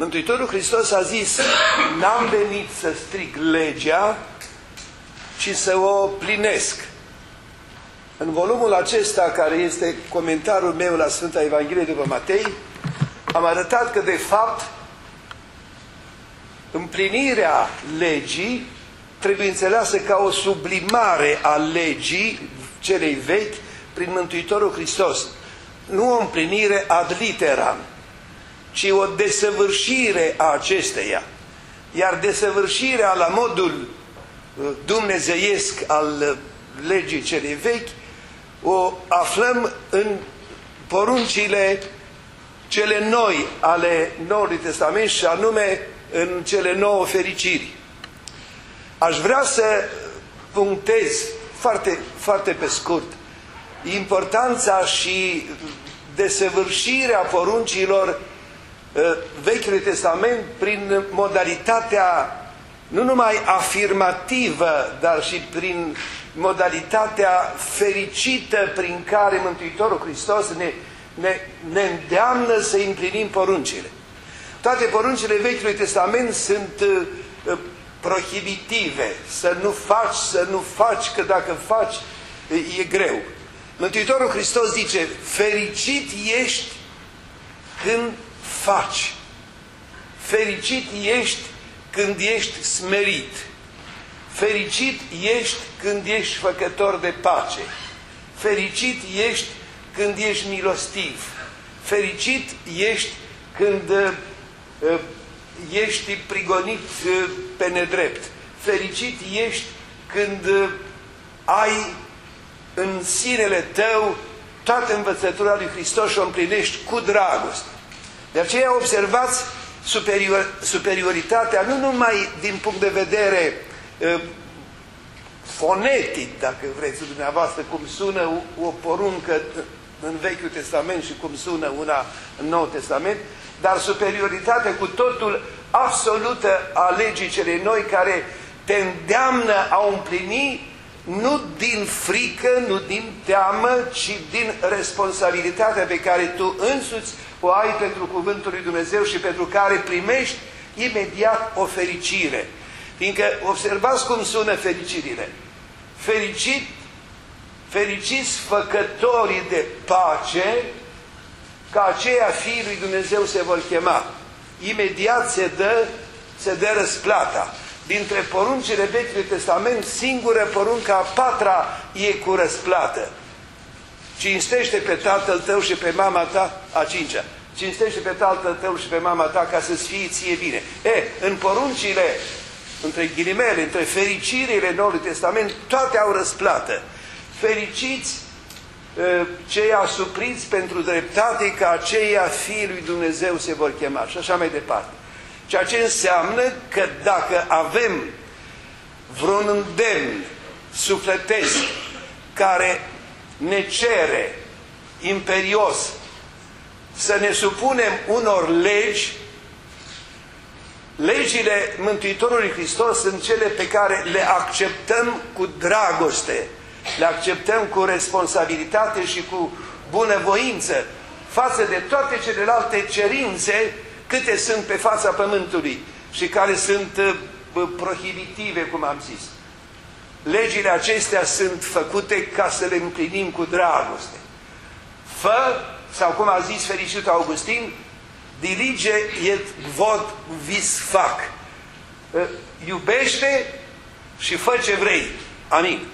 Mântuitorul Hristos a zis, n-am venit să stric legea, ci să o plinesc. În volumul acesta, care este comentariul meu la Sfânta Evanghelie după Matei, am arătat că, de fapt, împlinirea legii trebuie înțeleasă ca o sublimare a legii celei vechi prin Mântuitorul Hristos. Nu o împlinire ad literam, ci o desăvârșire a acesteia. Iar desăvârșirea la modul uh, dumnezeiesc al uh, legii celei vechi o aflăm în poruncile cele noi ale Noului Testament și anume în cele nouă fericiri. Aș vrea să punctez foarte, foarte pe scurt importanța și desăvârșirea poruncilor uh, Vechiului Testament prin modalitatea nu numai afirmativă, dar și prin modalitatea fericită prin care Mântuitorul Hristos ne, ne, ne îndeamnă să împlinim poruncile. Toate poruncile Vechiului Testament sunt uh, prohibitive, să nu faci, să nu faci, că dacă faci e greu. Mântuitorul Hristos zice, fericit ești când faci. Fericit ești când ești smerit. Fericit ești când ești făcător de pace. Fericit ești când ești milostiv. Fericit ești când uh, uh ești prigonit uh, pe nedrept. Fericit ești când uh, ai în sinele tău toată învățătura lui Hristos și o împlinești cu dragoste. De aceea observați superior, superioritatea nu numai din punct de vedere uh, fonetic, dacă vreți dumneavoastră, cum sună o, o poruncă în Vechiul Testament și cum sună una în Noul Testament, dar superioritatea cu totul absolută a legii celei noi care te îndeamnă a împlini nu din frică, nu din teamă, ci din responsabilitatea pe care tu însuți o ai pentru Cuvântul lui Dumnezeu și pentru care primești imediat o fericire. Fiindcă observați cum sună fericirile. Fericit, fericiți făcătorii de pace, ca aceia fiii lui Dumnezeu se vor chema. Imediat se dă, se dă răsplata. Dintre poruncile Vechiului Testament, singură porunca a patra e cu răsplată. Cinstește pe tatăl tău și pe mama ta, a cincea. Cinstește pe tatăl tău și pe mama ta ca să-ți fie ție bine. E, în poruncile, între ghilimele, între fericirile Noului Testament, toate au răsplată. Fericiți cei asupriți pentru dreptate, ca aceia fiii lui Dumnezeu se vor chema și așa mai departe. Ceea ce înseamnă că dacă avem vreun îndemn sufletesc care ne cere imperios să ne supunem unor legi, legile Mântuitorului Hristos sunt cele pe care le acceptăm cu dragoste, le acceptăm cu responsabilitate și cu bunăvoință față de toate celelalte cerințe câte sunt pe fața pământului și care sunt uh, prohibitive, cum am zis. Legile acestea sunt făcute ca să le împlinim cu dragoste. Fă, sau cum a zis fericitul Augustin, dirige et vod vis fac. Uh, iubește și fă ce vrei. Amin.